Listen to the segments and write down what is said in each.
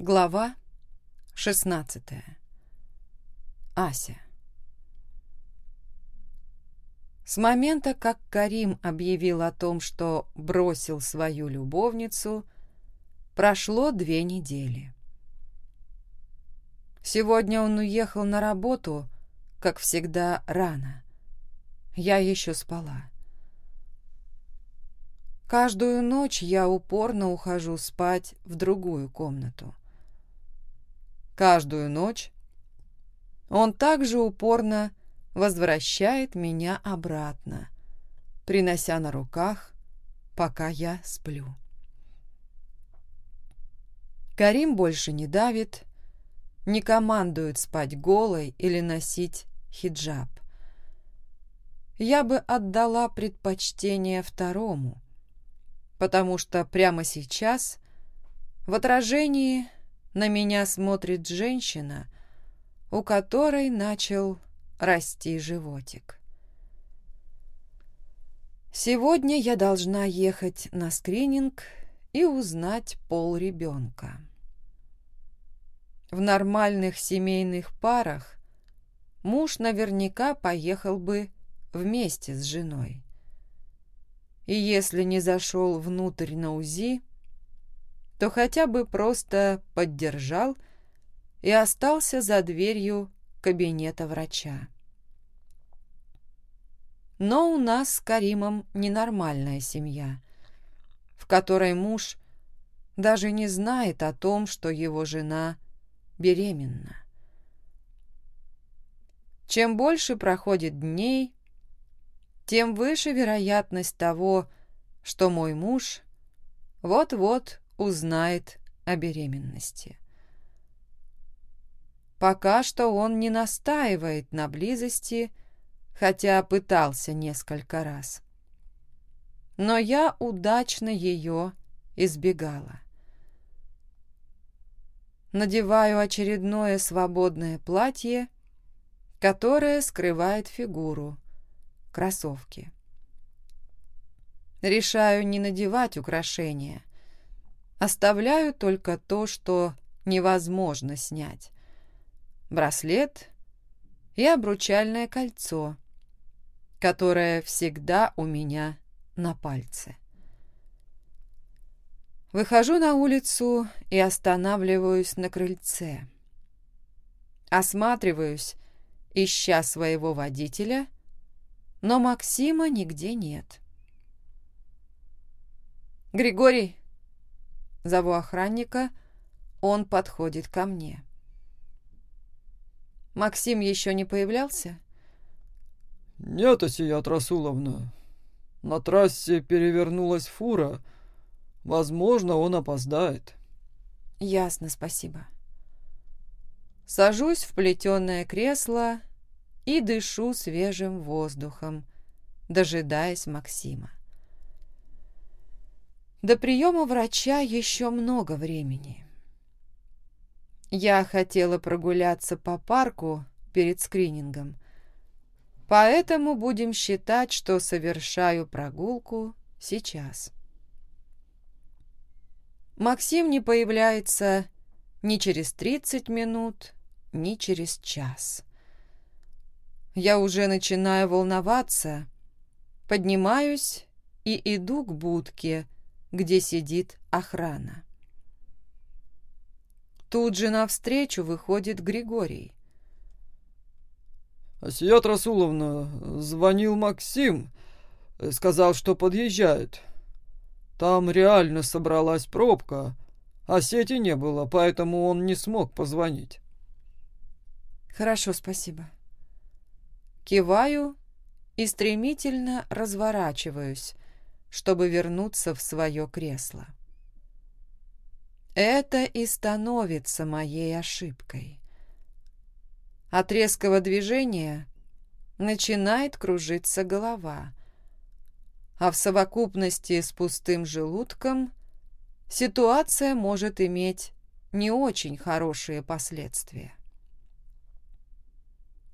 Глава 16 Ася. С момента, как Карим объявил о том, что бросил свою любовницу, прошло две недели. Сегодня он уехал на работу, как всегда, рано. Я еще спала. Каждую ночь я упорно ухожу спать в другую комнату. Каждую ночь он также упорно возвращает меня обратно, принося на руках, пока я сплю. Карим больше не давит, не командует спать голой или носить хиджаб. Я бы отдала предпочтение второму, потому что прямо сейчас в отражении на меня смотрит женщина, у которой начал расти животик. Сегодня я должна ехать на скрининг и узнать пол ребенка. В нормальных семейных парах муж наверняка поехал бы вместе с женой. И если не зашел внутрь на УЗИ, то хотя бы просто поддержал и остался за дверью кабинета врача. Но у нас с Каримом ненормальная семья, в которой муж даже не знает о том, что его жена беременна. Чем больше проходит дней, тем выше вероятность того, что мой муж вот-вот узнает о беременности. Пока что он не настаивает на близости, хотя пытался несколько раз. Но я удачно ее избегала. Надеваю очередное свободное платье, которое скрывает фигуру, кроссовки. Решаю не надевать украшения, Оставляю только то, что невозможно снять. Браслет и обручальное кольцо, которое всегда у меня на пальце. Выхожу на улицу и останавливаюсь на крыльце. Осматриваюсь, ища своего водителя, но Максима нигде нет. «Григорий, Зову охранника, он подходит ко мне. Максим еще не появлялся? Нет, Асият Расуловна. На трассе перевернулась фура. Возможно, он опоздает. Ясно, спасибо. Сажусь в плетеное кресло и дышу свежим воздухом, дожидаясь Максима. До приема врача еще много времени. Я хотела прогуляться по парку перед скринингом, поэтому будем считать, что совершаю прогулку сейчас. Максим не появляется ни через 30 минут, ни через час. Я уже начинаю волноваться, поднимаюсь и иду к будке, где сидит охрана. Тут же навстречу выходит Григорий. «Асият Расуловна, звонил Максим, сказал, что подъезжают. Там реально собралась пробка, а сети не было, поэтому он не смог позвонить». «Хорошо, спасибо». Киваю и стремительно разворачиваюсь, чтобы вернуться в свое кресло. Это и становится моей ошибкой. От резкого движения начинает кружиться голова, а в совокупности с пустым желудком ситуация может иметь не очень хорошие последствия.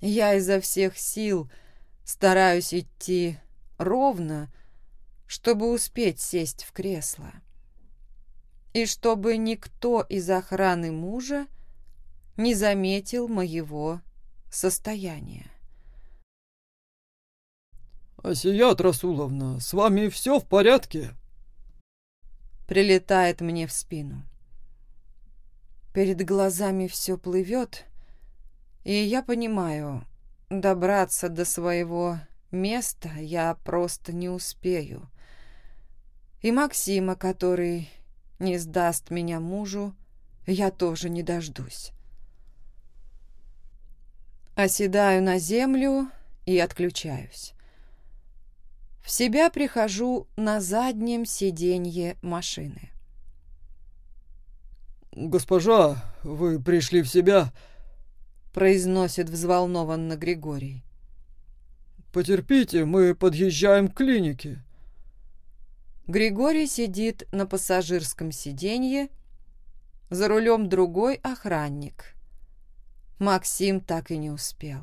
Я изо всех сил стараюсь идти ровно, чтобы успеть сесть в кресло. и чтобы никто из охраны мужа не заметил моего состояния. «Асият Расуловна, с вами все в порядке?» Прилетает мне в спину. Перед глазами все плывет, и я понимаю, добраться до своего места я просто не успею. И Максима, который не сдаст меня мужу, я тоже не дождусь. Оседаю на землю и отключаюсь. В себя прихожу на заднем сиденье машины. «Госпожа, вы пришли в себя?» произносит взволнованно Григорий. «Потерпите, мы подъезжаем к клинике». Григорий сидит на пассажирском сиденье, за рулем другой охранник. Максим так и не успел.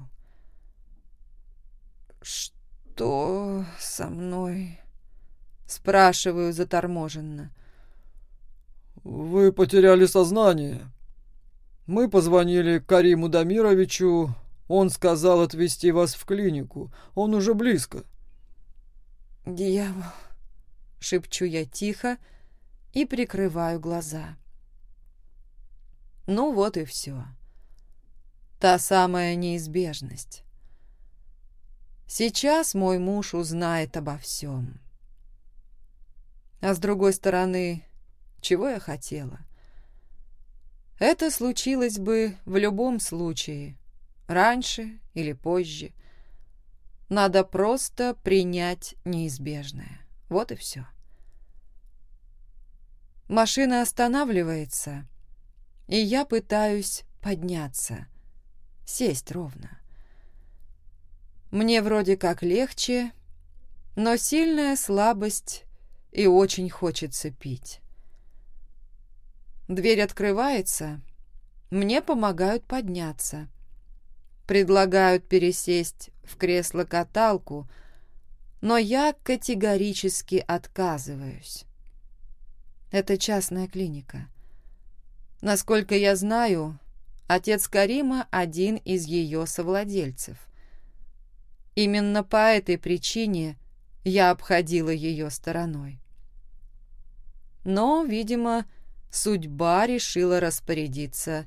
«Что со мной?» Спрашиваю заторможенно. «Вы потеряли сознание», мы позвонили Кариму Дамировичу, он сказал отвезти вас в клинику. Он уже близко. Дьявол, шепчу я тихо и прикрываю глаза. Ну вот и все. Та самая неизбежность. Сейчас мой муж узнает обо всем. А с другой стороны, чего я хотела? — это случилось бы в любом случае, раньше или позже. Надо просто принять неизбежное. Вот и все. Машина останавливается, и я пытаюсь подняться, сесть ровно. Мне вроде как легче, но сильная слабость и очень хочется пить. Дверь открывается. Мне помогают подняться. Предлагают пересесть в кресло-каталку, но я категорически отказываюсь. Это частная клиника. Насколько я знаю, отец Карима один из ее совладельцев. Именно по этой причине я обходила ее стороной. Но, видимо, судьба решила распорядиться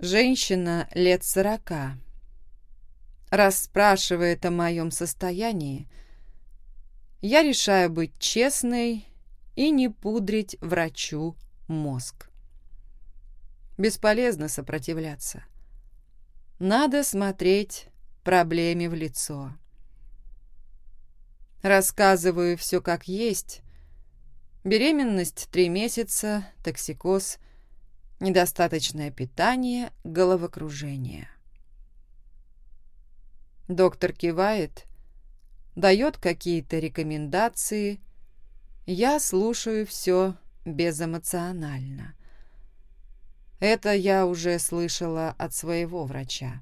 Женщина лет сорока. Расспрашивает о моем состоянии, я решаю быть честной и не пудрить врачу мозг. Бесполезно сопротивляться. Надо смотреть проблеме в лицо. Рассказываю все как есть. Беременность три месяца, токсикоз – недостаточное питание, головокружение. Доктор кивает, дает какие-то рекомендации. Я слушаю все безэмоционально. Это я уже слышала от своего врача.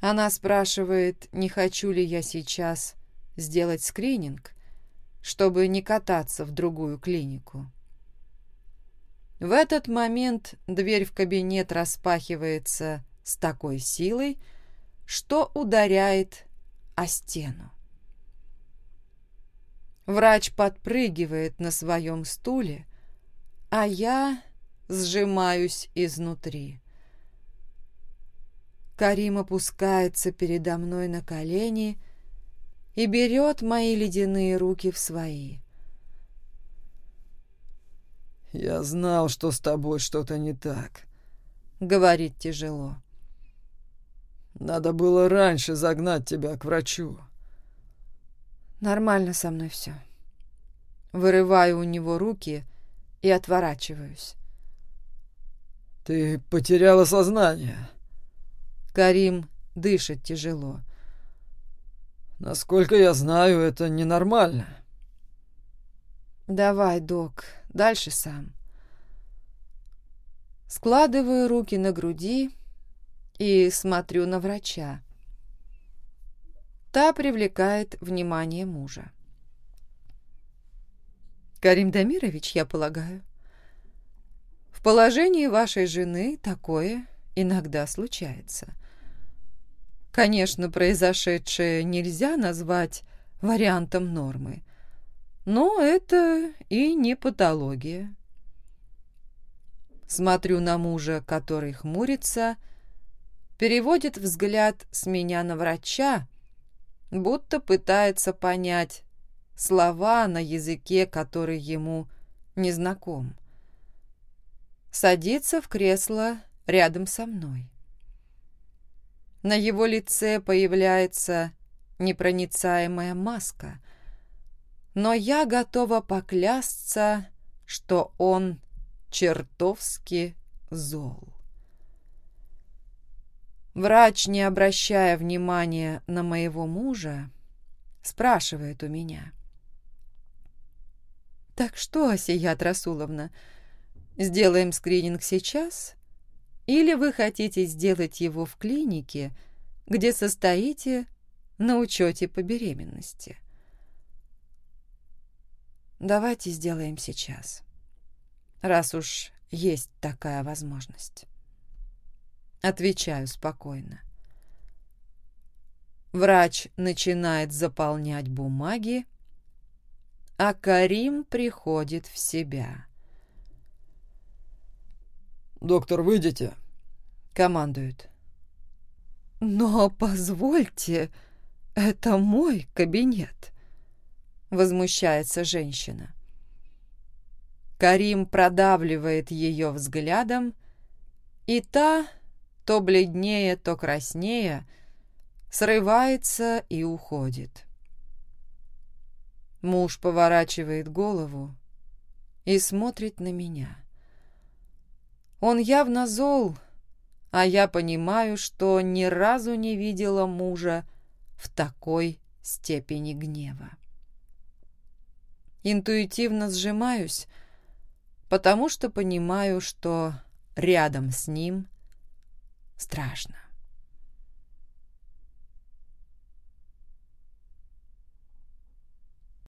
Она спрашивает, не хочу ли я сейчас сделать скрининг, чтобы не кататься в другую клинику. В этот момент дверь в кабинет распахивается с такой силой, что ударяет о стену. Врач подпрыгивает на своем стуле, а я сжимаюсь изнутри. Карим опускается передо мной на колени и берет мои ледяные руки в свои. «Я знал, что с тобой что-то не так», — говорит тяжело. «Надо было раньше загнать тебя к врачу». «Нормально со мной все». Вырываю у него руки и отворачиваюсь. «Ты потеряла сознание», дальше сам. Складываю руки на груди и смотрю на врача. Та привлекает внимание мужа. «Карим Дамирович, я полагаю, в положении вашей жены такое иногда случается. Конечно, произошедшее нельзя назвать вариантом нормы. но это и не патология. Смотрю на мужа, который хмурится, переводит взгляд с меня на врача, будто пытается понять слова на языке, который ему незнаком. Садится в кресло рядом со мной. На его лице появляется непроницаемая маска, но я готова поклясться, что он чертовски зол. Врач, не обращая внимания на моего мужа, спрашивает у меня. «Так что, Асият Расуловна, сделаем скрининг сейчас? Или вы хотите сделать его в клинике, где состоите на учете по беременности?» «Давайте сделаем сейчас, раз уж есть такая возможность». Отвечаю спокойно. Врач начинает заполнять бумаги, а Карим приходит в себя. «Доктор, выйдите?» — командует. «Но позвольте, это мой кабинет», — возмущается женщина. Карим продавливает ее взглядом, и та то бледнее, то краснее, срывается и уходит. Муж поворачивает голову и смотрит на меня. Он явно зол, а я понимаю, что ни разу не видела мужа в такой степени гнева. интуитивно сжимаюсь, потому что понимаю, что рядом с ним страшно.